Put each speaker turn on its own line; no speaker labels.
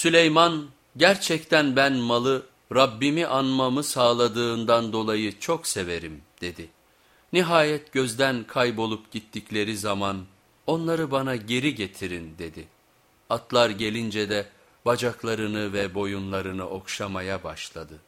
Süleyman gerçekten ben malı Rabbimi anmamı sağladığından dolayı çok severim dedi. Nihayet gözden kaybolup gittikleri zaman onları bana geri getirin dedi. Atlar gelince de bacaklarını ve boyunlarını okşamaya başladı.